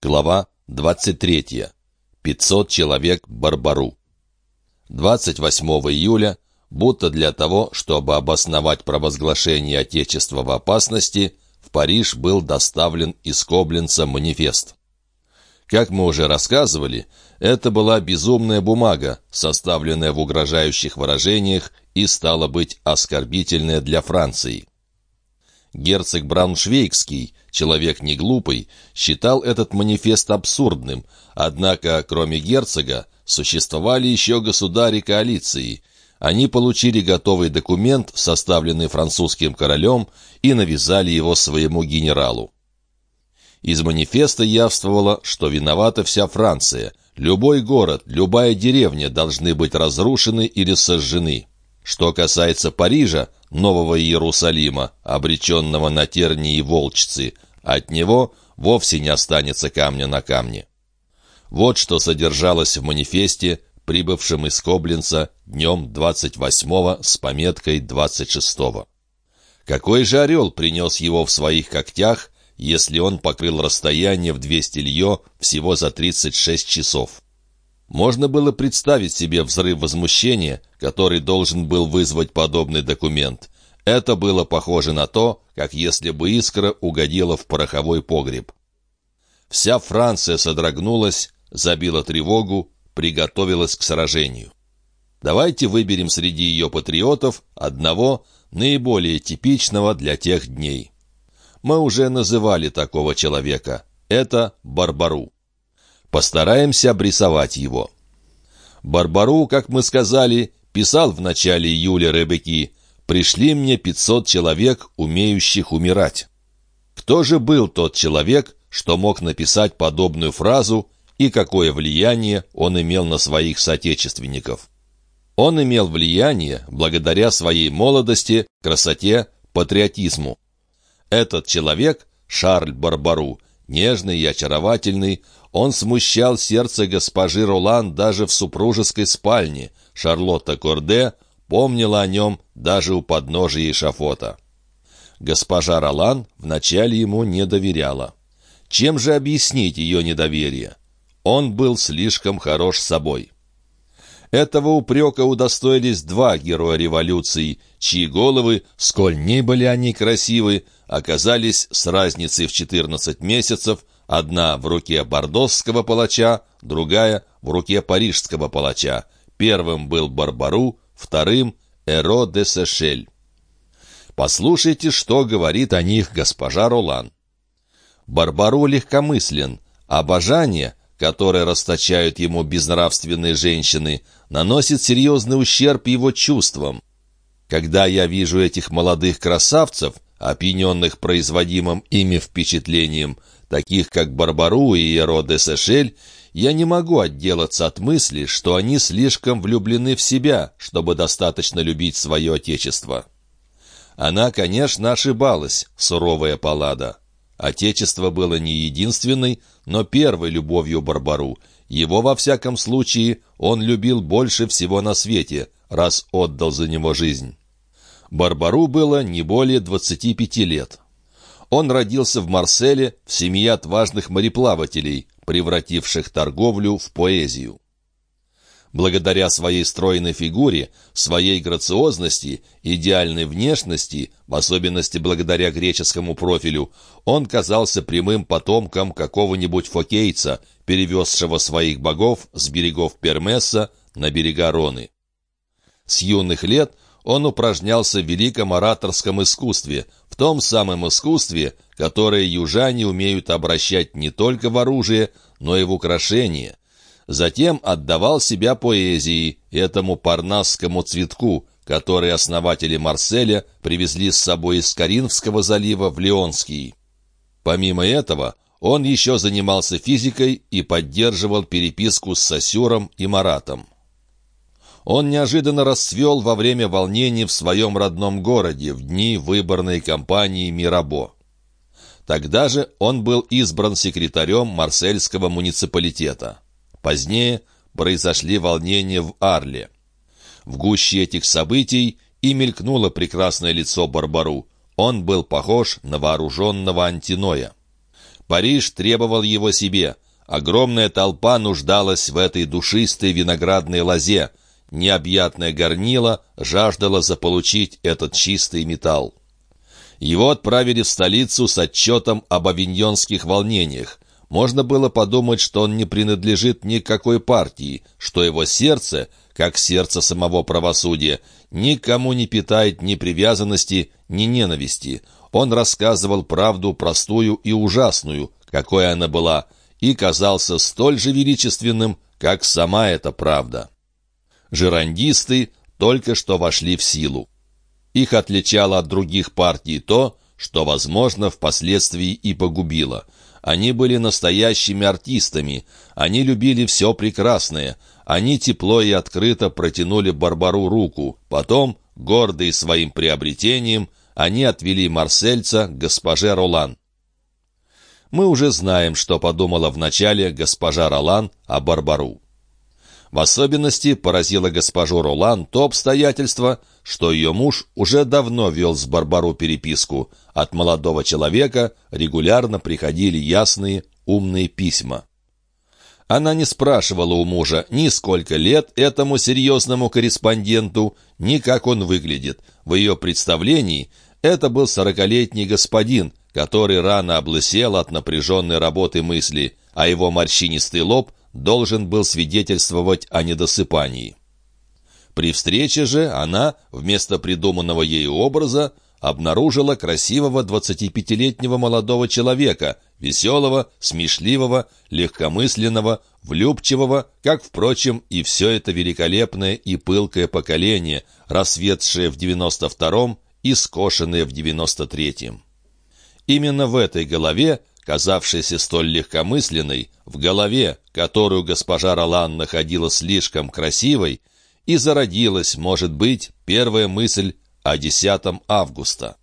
Глава 23. 500 человек Барбару. 28 июля, будто для того, чтобы обосновать провозглашение Отечества в опасности, в Париж был доставлен из Коблинца манифест. Как мы уже рассказывали, это была безумная бумага, составленная в угрожающих выражениях и, стала быть, оскорбительная для Франции. Герцог Брауншвейгский, человек не глупый, считал этот манифест абсурдным, однако, кроме герцога, существовали еще государи коалиции. Они получили готовый документ, составленный французским королем, и навязали его своему генералу. Из манифеста явствовало, что виновата вся Франция. Любой город, любая деревня должны быть разрушены или сожжены. Что касается Парижа, Нового Иерусалима, обреченного на тернии волчцы, от него вовсе не останется камня на камне. Вот что содержалось в манифесте, прибывшем из Коблинца днем 28-го с пометкой 26-го. Какой же орел принес его в своих когтях, если он покрыл расстояние в 200 лье всего за 36 часов? Можно было представить себе взрыв возмущения, который должен был вызвать подобный документ. Это было похоже на то, как если бы искра угодила в пороховой погреб. Вся Франция содрогнулась, забила тревогу, приготовилась к сражению. Давайте выберем среди ее патриотов одного, наиболее типичного для тех дней. Мы уже называли такого человека. Это Барбару. Постараемся обрисовать его. Барбару, как мы сказали, писал в начале июля Ребеки «Пришли мне пятьсот человек, умеющих умирать». Кто же был тот человек, что мог написать подобную фразу и какое влияние он имел на своих соотечественников? Он имел влияние благодаря своей молодости, красоте, патриотизму. Этот человек, Шарль Барбару, нежный и очаровательный, он смущал сердце госпожи Ролан даже в супружеской спальне. Шарлотта Корде помнила о нем даже у подножия эшафота. Госпожа Ролан вначале ему не доверяла. Чем же объяснить ее недоверие? Он был слишком хорош собой. Этого упрека удостоились два героя революции, чьи головы, сколь ни были они красивы, оказались с разницей в 14 месяцев Одна в руке бордосского палача, другая в руке парижского палача. Первым был Барбару, вторым — Эро де Сешель. Послушайте, что говорит о них госпожа Ролан. Барбару легкомыслен, обожание, которое расточают ему безнравственные женщины, наносит серьезный ущерб его чувствам. Когда я вижу этих молодых красавцев, опьяненных производимым ими впечатлением, таких как Барбару и Еро де Сешель, я не могу отделаться от мысли, что они слишком влюблены в себя, чтобы достаточно любить свое отечество. Она, конечно, ошибалась, суровая Паллада. Отечество было не единственной, но первой любовью Барбару. Его, во всяком случае, он любил больше всего на свете, раз отдал за него жизнь. Барбару было не более 25 лет. Он родился в Марселе в семье отважных мореплавателей, превративших торговлю в поэзию. Благодаря своей стройной фигуре, своей грациозности, идеальной внешности, в особенности благодаря греческому профилю, он казался прямым потомком какого-нибудь фокейца, перевезшего своих богов с берегов Пермеса на берега Роны. С юных лет – он упражнялся в великом ораторском искусстве, в том самом искусстве, которое южане умеют обращать не только в оружие, но и в украшения. Затем отдавал себя поэзии, этому парнасскому цветку, который основатели Марселя привезли с собой из Каринфского залива в Леонский. Помимо этого, он еще занимался физикой и поддерживал переписку с Сосюром и Маратом он неожиданно расцвел во время волнений в своем родном городе в дни выборной кампании Мирабо. Тогда же он был избран секретарем Марсельского муниципалитета. Позднее произошли волнения в Арле. В гуще этих событий и мелькнуло прекрасное лицо Барбару. Он был похож на вооруженного антиноя. Париж требовал его себе. Огромная толпа нуждалась в этой душистой виноградной лозе. Необъятное горнило жаждало заполучить этот чистый металл. Его отправили в столицу с отчетом об авиньонских волнениях. Можно было подумать, что он не принадлежит никакой партии, что его сердце, как сердце самого правосудия, никому не питает ни привязанности, ни ненависти. Он рассказывал правду простую и ужасную, какой она была, и казался столь же величественным, как сама эта правда. Жерандисты только что вошли в силу. Их отличало от других партий то, что, возможно, впоследствии и погубило – они были настоящими артистами, они любили все прекрасное, они тепло и открыто протянули Барбару руку. Потом, гордые своим приобретением, они отвели марсельца к госпоже Ролан. Мы уже знаем, что подумала вначале госпожа Ролан о Барбару. В особенности поразило госпожу Ролан то обстоятельство, что ее муж уже давно вел с Барбару переписку. От молодого человека регулярно приходили ясные, умные письма. Она не спрашивала у мужа ни сколько лет этому серьезному корреспонденту, ни как он выглядит. В ее представлении это был сорокалетний господин, который рано облысел от напряженной работы мысли, а его морщинистый лоб должен был свидетельствовать о недосыпании. При встрече же она, вместо придуманного ею образа, обнаружила красивого 25-летнего молодого человека, веселого, смешливого, легкомысленного, влюбчивого, как, впрочем, и все это великолепное и пылкое поколение, расцветшее в 92-м и скошенное в 93-м. Именно в этой голове казавшейся столь легкомысленной, в голове, которую госпожа Ролан находила слишком красивой, и зародилась, может быть, первая мысль о 10 августа.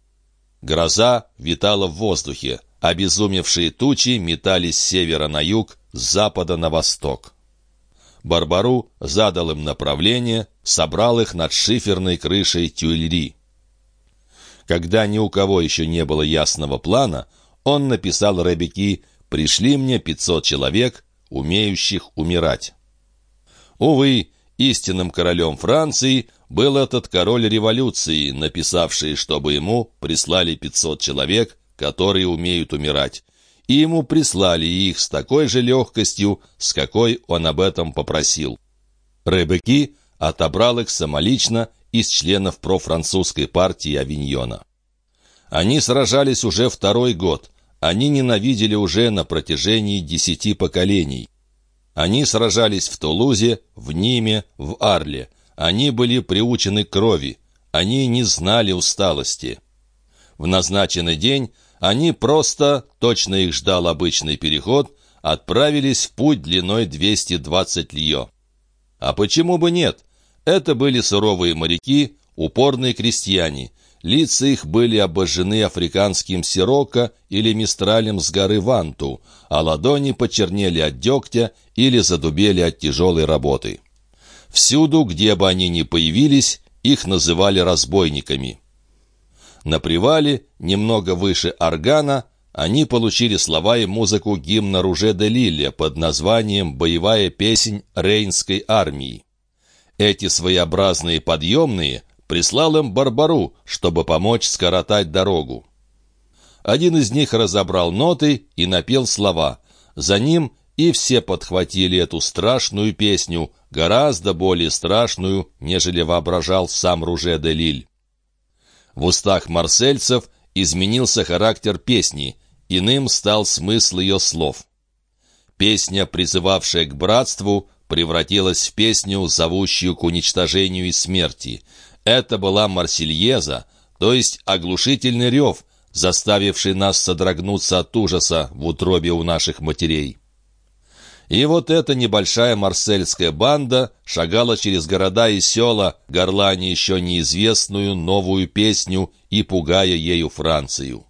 Гроза витала в воздухе, обезумевшие тучи метались с севера на юг, с запада на восток. Барбару задал им направление, собрал их над шиферной крышей тюльри. Когда ни у кого еще не было ясного плана, он написал Ребекки «Пришли мне пятьсот человек, умеющих умирать». Увы, истинным королем Франции был этот король революции, написавший, чтобы ему прислали пятьсот человек, которые умеют умирать. И ему прислали их с такой же легкостью, с какой он об этом попросил. Ребекки отобрал их самолично из членов профранцузской партии Авиньона. Они сражались уже второй год, они ненавидели уже на протяжении десяти поколений. Они сражались в Тулузе, в Ниме, в Арле. Они были приучены к крови. Они не знали усталости. В назначенный день они просто, точно их ждал обычный переход, отправились в путь длиной 220 лье. А почему бы нет? Это были суровые моряки, упорные крестьяне – Лица их были обожжены африканским сирока или мистралем с горы Ванту, а ладони почернели от дегтя или задубели от тяжелой работы. Всюду, где бы они ни появились, их называли разбойниками. На привале, немного выше органа, они получили слова и музыку гимна Руже де Лилля под названием «Боевая песнь Рейнской армии». Эти своеобразные подъемные прислал им Барбару, чтобы помочь скоротать дорогу. Один из них разобрал ноты и напел слова. За ним и все подхватили эту страшную песню, гораздо более страшную, нежели воображал сам Руже де Лиль. В устах марсельцев изменился характер песни, иным стал смысл ее слов. Песня, призывавшая к братству, превратилась в песню, зовущую к уничтожению и смерти. Это была Марсельеза, то есть оглушительный рев, заставивший нас содрогнуться от ужаса в утробе у наших матерей. И вот эта небольшая марсельская банда шагала через города и села, горлани еще неизвестную новую песню и пугая ею Францию.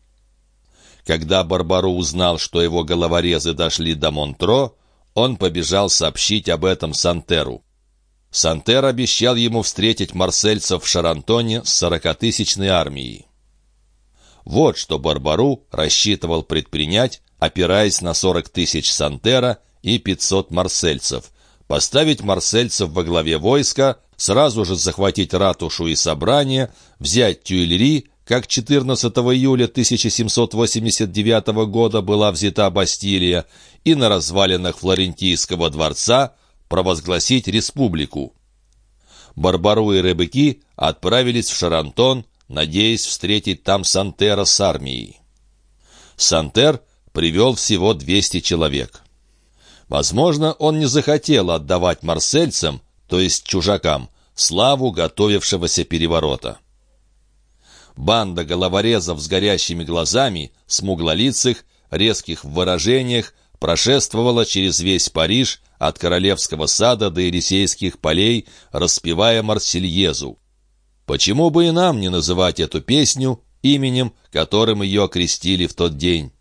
Когда Барбару узнал, что его головорезы дошли до Монтро, он побежал сообщить об этом Сантеру. Сантер обещал ему встретить марсельцев в Шарантоне с сорокатысячной армией. Вот что Барбару рассчитывал предпринять, опираясь на 40 тысяч сантера и 500 марсельцев, поставить марсельцев во главе войска, сразу же захватить ратушу и собрание, взять Тюильри, как 14 июля 1789 года была взята Бастилия, и на развалинах Флорентийского дворца провозгласить республику. Барбару и Ребеки отправились в Шарантон, надеясь встретить там Сантера с армией. Сантер привел всего 200 человек. Возможно, он не захотел отдавать марсельцам, то есть чужакам, славу готовившегося переворота. Банда головорезов с горящими глазами, смуглолицых, резких в выражениях, прошествовала через весь Париж, от Королевского сада до Елисейских полей, распевая Марсельезу. Почему бы и нам не называть эту песню именем, которым ее окрестили в тот день?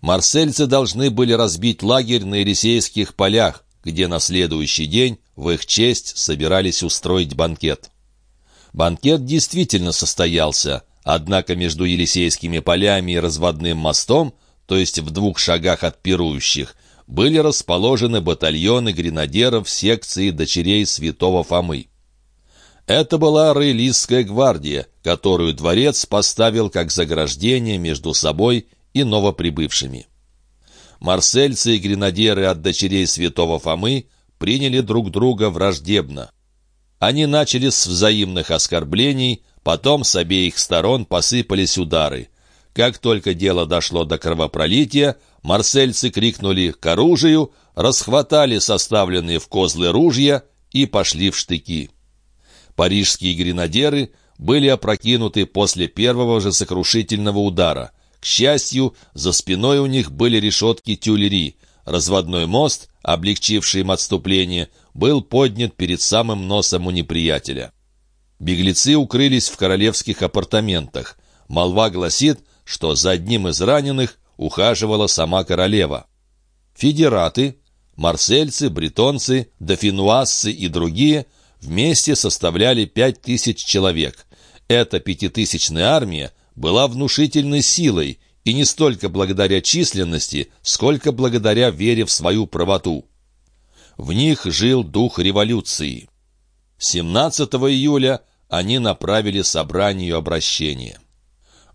Марсельцы должны были разбить лагерь на Елисейских полях, где на следующий день в их честь собирались устроить банкет. Банкет действительно состоялся, однако между Елисейскими полями и разводным мостом, то есть в двух шагах от пирующих, были расположены батальоны гренадеров секции дочерей святого Фомы. Это была Рейлистская гвардия, которую дворец поставил как заграждение между собой и новоприбывшими. Марсельцы и гренадеры от дочерей святого Фомы приняли друг друга враждебно. Они начали с взаимных оскорблений, потом с обеих сторон посыпались удары. Как только дело дошло до кровопролития, марсельцы крикнули «к оружию», расхватали составленные в козлы ружья и пошли в штыки. Парижские гренадеры были опрокинуты после первого же сокрушительного удара. К счастью, за спиной у них были решетки тюлери. Разводной мост, облегчивший им отступление, был поднят перед самым носом у неприятеля. Беглецы укрылись в королевских апартаментах. Молва гласит, что за одним из раненых ухаживала сама королева. Федераты, марсельцы, бретонцы, дофинуасцы и другие вместе составляли пять тысяч человек. Эта пятитысячная армия была внушительной силой, и не столько благодаря численности, сколько благодаря вере в свою правоту. В них жил дух революции. 17 июля они направили собранию обращение.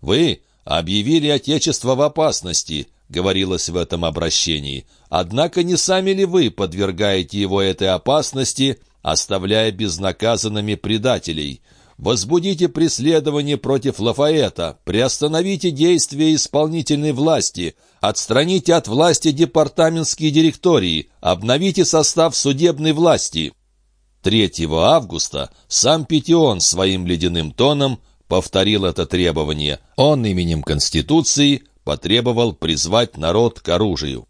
«Вы объявили Отечество в опасности», — говорилось в этом обращении. «Однако не сами ли вы подвергаете его этой опасности, оставляя безнаказанными предателей? Возбудите преследование против Лафаэта, приостановите действия исполнительной власти, отстраните от власти департаментские директории, обновите состав судебной власти. 3 августа сам Петион своим ледяным тоном повторил это требование. Он именем Конституции потребовал призвать народ к оружию.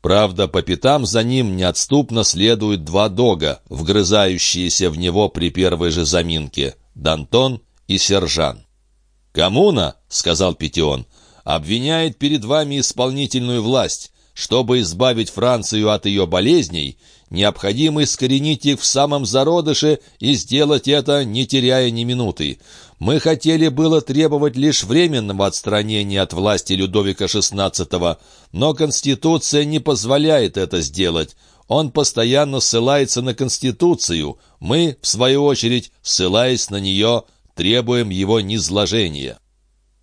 Правда, по пятам за ним неотступно следуют два дога, вгрызающиеся в него при первой же заминке — Дантон и Сержан. «Коммуна, — сказал Петион, — обвиняет перед вами исполнительную власть. Чтобы избавить Францию от ее болезней, необходимо искоренить их в самом зародыше и сделать это, не теряя ни минуты. Мы хотели было требовать лишь временного отстранения от власти Людовика XVI, но Конституция не позволяет это сделать. Он постоянно ссылается на Конституцию. Мы, в свою очередь, ссылаясь на нее, требуем его низложения.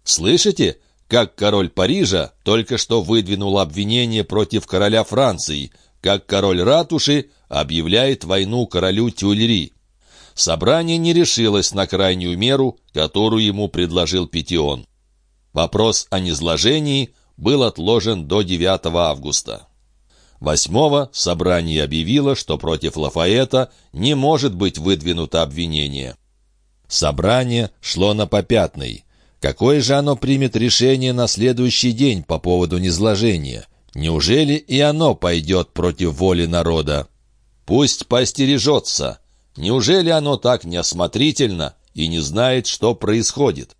Слышите, как король Парижа только что выдвинул обвинение против короля Франции, как король ратуши объявляет войну королю Тюльри. Собрание не решилось на крайнюю меру, которую ему предложил Петион. Вопрос о низложении был отложен до 9 августа. Восьмого собрание объявило, что против Лафаэта не может быть выдвинуто обвинение. Собрание шло на попятный. Какое же оно примет решение на следующий день по поводу низложения? Неужели и оно пойдет против воли народа? Пусть постережется. Неужели оно так неосмотрительно и не знает, что происходит?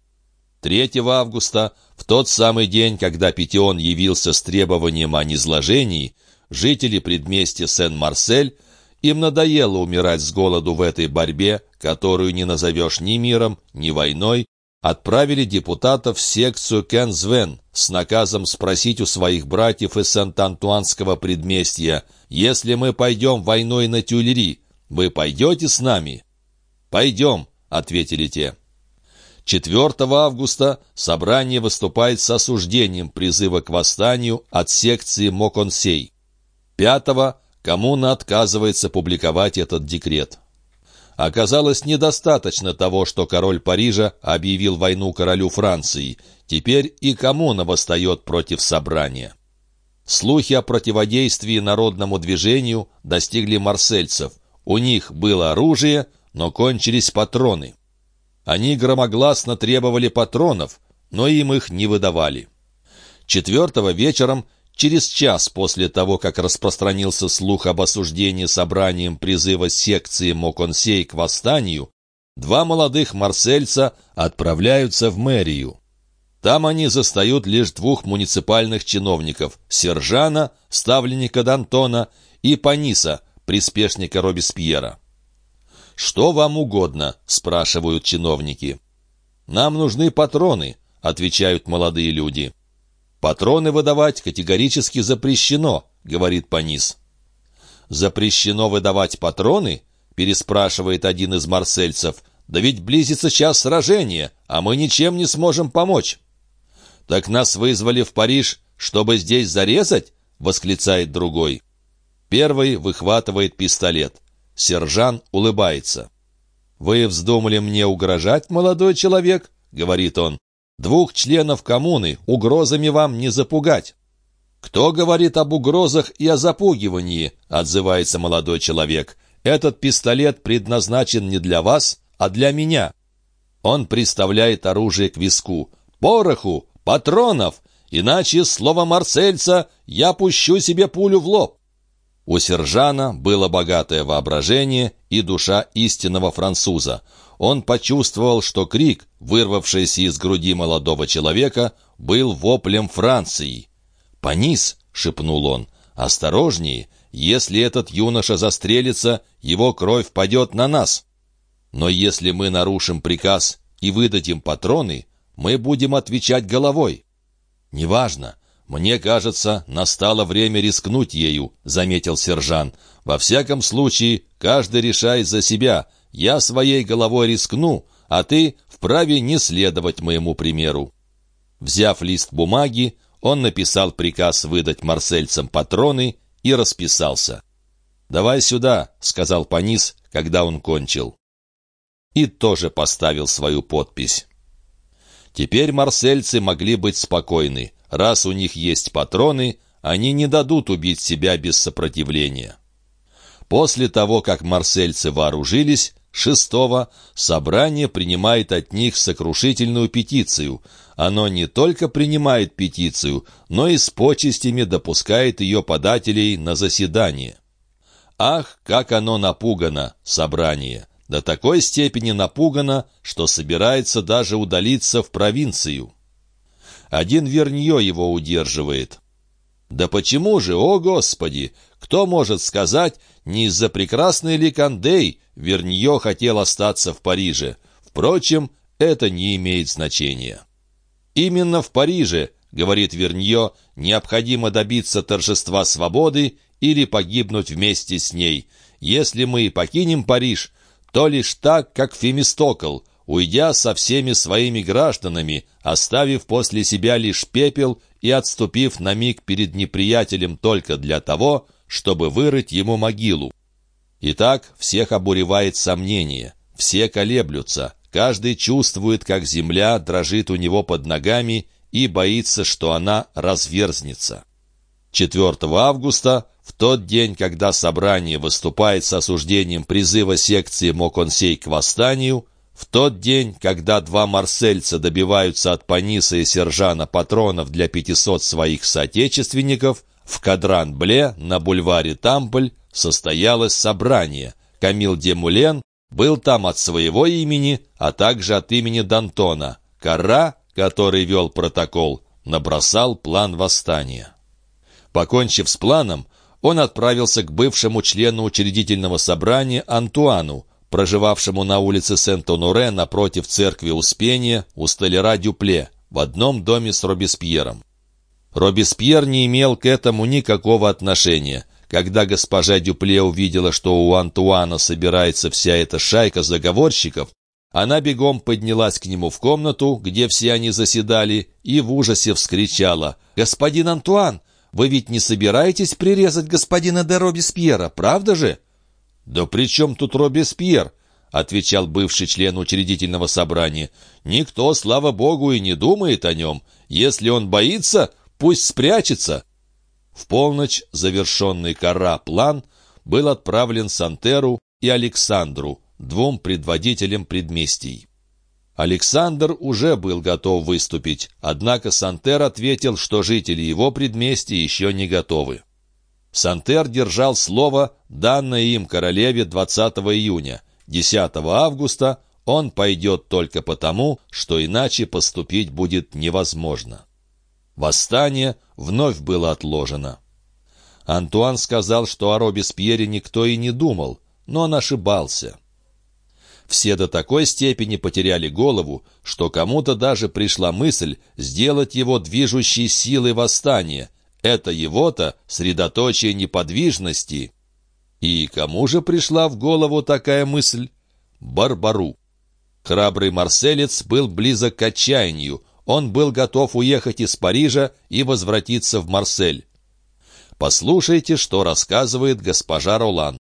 3 августа, в тот самый день, когда Петион явился с требованием о низложении, жители предместья Сен-Марсель, им надоело умирать с голоду в этой борьбе, которую не назовешь ни миром, ни войной, отправили депутатов в секцию Кензвен с наказом спросить у своих братьев из Сент-Антуанского предместья, «Если мы пойдем войной на Тюльри, вы пойдете с нами?» «Пойдем», — ответили те. 4 августа собрание выступает с осуждением призыва к восстанию от секции Моконсей. 5 коммуна отказывается публиковать этот декрет. Оказалось недостаточно того, что король Парижа объявил войну королю Франции. Теперь и коммуна восстает против собрания. Слухи о противодействии народному движению достигли марсельцев. У них было оружие, но кончились патроны. Они громогласно требовали патронов, но им их не выдавали. Четвертого вечером Через час после того, как распространился слух об осуждении собранием призыва секции Моконсей к восстанию, два молодых марсельца отправляются в мэрию. Там они застают лишь двух муниципальных чиновников – Сержана, ставленника Д'Антона, и Паниса, приспешника Робеспьера. «Что вам угодно?» – спрашивают чиновники. «Нам нужны патроны», – отвечают молодые люди. «Патроны выдавать категорически запрещено», — говорит Панис. «Запрещено выдавать патроны?» — переспрашивает один из марсельцев. «Да ведь близится час сражения, а мы ничем не сможем помочь». «Так нас вызвали в Париж, чтобы здесь зарезать?» — восклицает другой. Первый выхватывает пистолет. Сержант улыбается. «Вы вздумали мне угрожать, молодой человек?» — говорит он. Двух членов коммуны угрозами вам не запугать. «Кто говорит об угрозах и о запугивании?» — отзывается молодой человек. «Этот пистолет предназначен не для вас, а для меня». Он приставляет оружие к виску. «Пороху! Патронов! Иначе, слово марсельца, я пущу себе пулю в лоб!» У Сержана было богатое воображение и душа истинного француза он почувствовал, что крик, вырвавшийся из груди молодого человека, был воплем Франции. «Понис!» — шепнул он. «Осторожнее! Если этот юноша застрелится, его кровь падет на нас. Но если мы нарушим приказ и выдадим патроны, мы будем отвечать головой». «Неважно. Мне кажется, настало время рискнуть ею», — заметил сержант. «Во всяком случае, каждый решает за себя, я своей головой рискну, а ты вправе не следовать моему примеру». Взяв лист бумаги, он написал приказ выдать марсельцам патроны и расписался. «Давай сюда», — сказал Панис, когда он кончил. И тоже поставил свою подпись. Теперь марсельцы могли быть спокойны. Раз у них есть патроны, они не дадут убить себя без сопротивления. После того, как марсельцы вооружились, Шестого собрание принимает от них сокрушительную петицию. Оно не только принимает петицию, но и с почестями допускает ее подателей на заседание. Ах, как оно напугано, собрание! До такой степени напугано, что собирается даже удалиться в провинцию. Один Вернье его удерживает. Да почему же, о Господи, кто может сказать, не из-за прекрасной ли Кандей Вернье хотел остаться в Париже? Впрочем, это не имеет значения. Именно в Париже, говорит Вернье, необходимо добиться торжества свободы или погибнуть вместе с ней. Если мы покинем Париж, то лишь так, как Фемистокл, уйдя со всеми своими гражданами, оставив после себя лишь пепел и отступив на миг перед неприятелем только для того, чтобы вырыть ему могилу. Итак, всех обуревает сомнение, все колеблются, каждый чувствует, как земля дрожит у него под ногами и боится, что она разверзнется. 4 августа, в тот день, когда собрание выступает с осуждением призыва секции Моконсей к восстанию, в тот день, когда два марсельца добиваются от Паниса и Сержана патронов для 500 своих соотечественников, в Кадран-Бле на бульваре Тампль состоялось собрание. Камил Демулен был там от своего имени, а также от имени Д'Антона. Кара, который вел протокол, набросал план восстания. Покончив с планом, он отправился к бывшему члену учредительного собрания Антуану, проживавшему на улице Сент-Оноре напротив церкви Успения у столяра Дюпле, в одном доме с Робеспьером. Робеспьер не имел к этому никакого отношения. Когда госпожа Дюпле увидела, что у Антуана собирается вся эта шайка заговорщиков, она бегом поднялась к нему в комнату, где все они заседали, и в ужасе вскричала «Господин Антуан, вы ведь не собираетесь прирезать господина де Робеспьера, правда же?» «Да при чем тут Робеспьер?» — отвечал бывший член учредительного собрания. «Никто, слава богу, и не думает о нем. Если он боится, пусть спрячется». В полночь завершенный кора план был отправлен Сантеру и Александру, двум предводителям предместий. Александр уже был готов выступить, однако Сантер ответил, что жители его предместья еще не готовы. Сантер держал слово, данное им королеве 20 июня. 10 августа он пойдет только потому, что иначе поступить будет невозможно. Восстание вновь было отложено. Антуан сказал, что о Робеспьере никто и не думал, но он ошибался. Все до такой степени потеряли голову, что кому-то даже пришла мысль сделать его движущей силой восстания. Это его-то средоточие неподвижности. И кому же пришла в голову такая мысль? Барбару. Храбрый марселец был близок к отчаянию. Он был готов уехать из Парижа и возвратиться в Марсель. Послушайте, что рассказывает госпожа Ролан.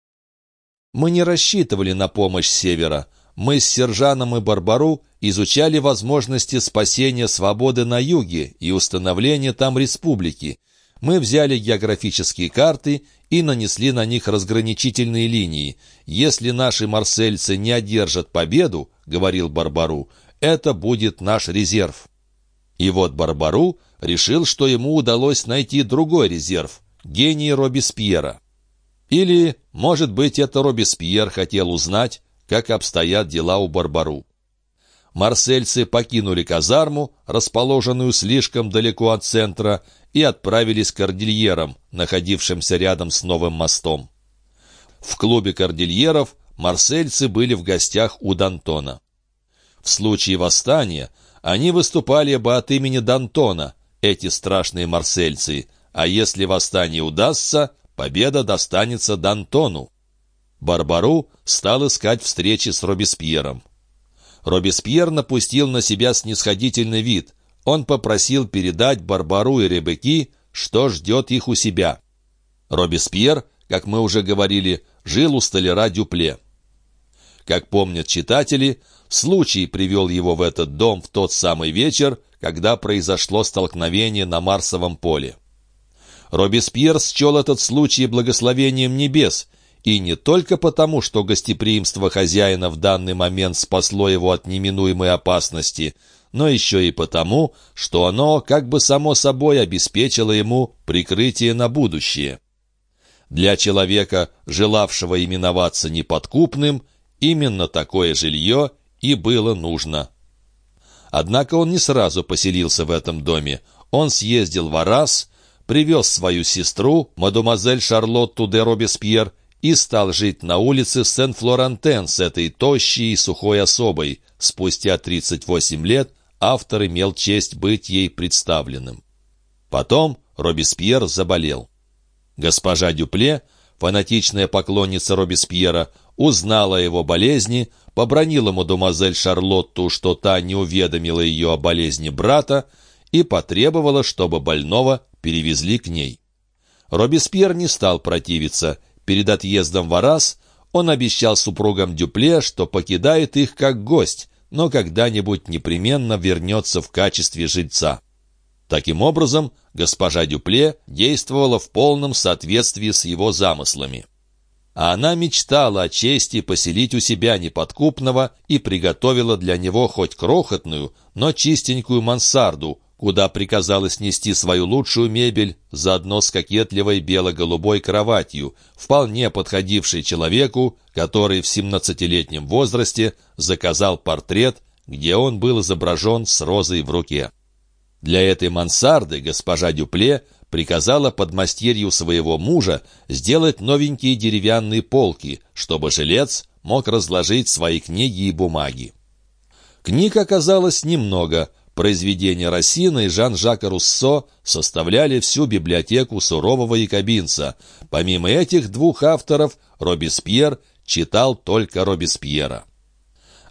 Мы не рассчитывали на помощь севера. Мы с Сержаном и Барбару изучали возможности спасения свободы на юге и установления там республики. Мы взяли географические карты и нанесли на них разграничительные линии. «Если наши марсельцы не одержат победу, — говорил Барбару, — это будет наш резерв». И вот Барбару решил, что ему удалось найти другой резерв — гений Робеспьера. Или, может быть, это Робеспьер хотел узнать, как обстоят дела у Барбару. Марсельцы покинули казарму, расположенную слишком далеко от центра, и отправились к кордильерам, находившимся рядом с новым мостом. В клубе кордильеров марсельцы были в гостях у Дантона. В случае восстания они выступали бы от имени Дантона, эти страшные марсельцы, а если восстание удастся, победа достанется Д'Антону. Барбару стал искать встречи с Робеспьером. Робеспьер напустил на себя снисходительный вид. Он попросил передать Барбару и Ребекки, что ждет их у себя. Робеспьер, как мы уже говорили, жил у столяра Дюпле. Как помнят читатели, случай привел его в этот дом в тот самый вечер, когда произошло столкновение на Марсовом поле. Робеспьер счел этот случай благословением небес, и не только потому, что гостеприимство хозяина в данный момент спасло его от неминуемой опасности, но еще и потому, что оно как бы само собой обеспечило ему прикрытие на будущее. Для человека, желавшего именоваться неподкупным, именно такое жилье и было нужно. Однако он не сразу поселился в этом доме. Он съездил в Арас, привез свою сестру, мадемуазель Шарлотту де Робеспьер, и стал жить на улице Сен-Флорантен с этой тощей и сухой особой. Спустя 38 лет автор имел честь быть ей представленным. Потом Робеспьер заболел. Госпожа Дюпле, фанатичная поклонница Робеспьера, узнала о его болезни, побронила мадемуазель Шарлотту, что та не уведомила ее о болезни брата, и потребовала, чтобы больного перевезли к ней. Робеспьер не стал противиться. Перед отъездом в Арас он обещал супругам Дюпле, что покидает их как гость, но когда-нибудь непременно вернется в качестве жильца. Таким образом, госпожа Дюпле действовала в полном соответствии с его замыслами. А она мечтала о чести поселить у себя неподкупного и приготовила для него хоть крохотную, но чистенькую мансарду, куда приказала снести свою лучшую мебель, заодно с кокетливой бело-голубой кроватью, вполне подходившей человеку, который в 17-летнем возрасте заказал портрет, где он был изображен с розой в руке. Для этой мансарды госпожа Дюпле приказала подмастерью своего мужа сделать новенькие деревянные полки, чтобы жилец мог разложить свои книги и бумаги. Книг оказалось немного. Произведения Рассина и Жан-Жака Руссо составляли всю библиотеку сурового якобинца. Помимо этих двух авторов, Робеспьер читал только Робеспьера.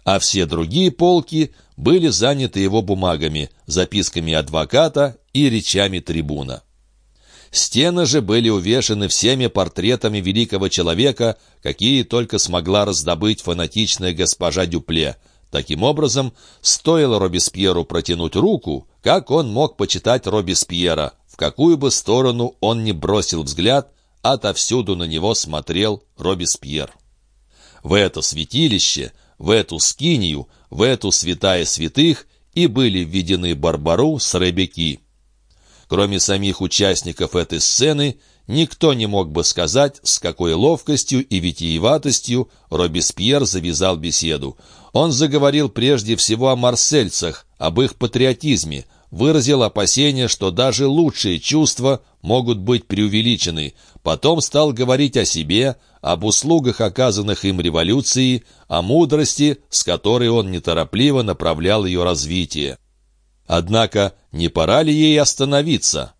А все другие полки были заняты его бумагами, записками адвоката и речами трибуна. Стены же были увешаны всеми портретами великого человека, какие только смогла раздобыть фанатичная госпожа Дюпле. Таким образом, стоило Робеспьеру протянуть руку, как он мог почитать Робеспьера, в какую бы сторону он ни бросил взгляд, отовсюду на него смотрел Робеспьер. В это святилище, в эту скинию, в эту святая святых и были введены Барбару с Ребеки. Кроме самих участников этой сцены, никто не мог бы сказать, с какой ловкостью и витиеватостью Робеспьер завязал беседу. Он заговорил прежде всего о марсельцах, об их патриотизме, выразил опасение, что даже лучшие чувства могут быть преувеличены. Потом стал говорить о себе, об услугах, оказанных им революции, о мудрости, с которой он неторопливо направлял ее развитие. Однако не пора ли ей остановиться?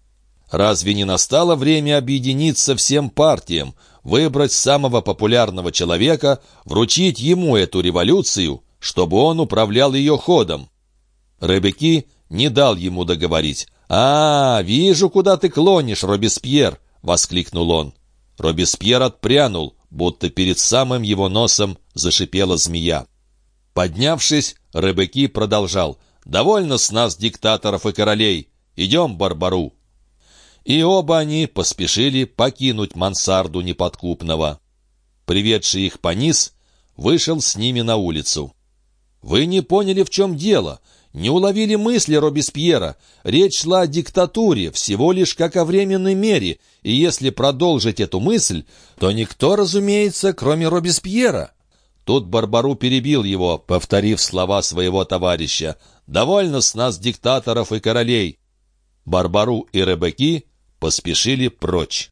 Разве не настало время объединиться всем партиям, выбрать самого популярного человека, вручить ему эту революцию, чтобы он управлял ее ходом? Ребеки не дал ему договорить. «А, вижу, куда ты клонишь, Робеспьер!» — воскликнул он. Робеспьер отпрянул, будто перед самым его носом зашипела змея. Поднявшись, Ребеки продолжал — Довольно с нас, диктаторов и королей. Идем, Барбару». И оба они поспешили покинуть мансарду неподкупного. Приведший их Панис вышел с ними на улицу. «Вы не поняли, в чем дело, не уловили мысли Робеспьера. Речь шла о диктатуре, всего лишь как о временной мере, и если продолжить эту мысль, то никто, разумеется, кроме Робеспьера». Тут Барбару перебил его, повторив слова своего товарища. «Довольно с нас диктаторов и королей!» Барбару и Ребеки поспешили прочь.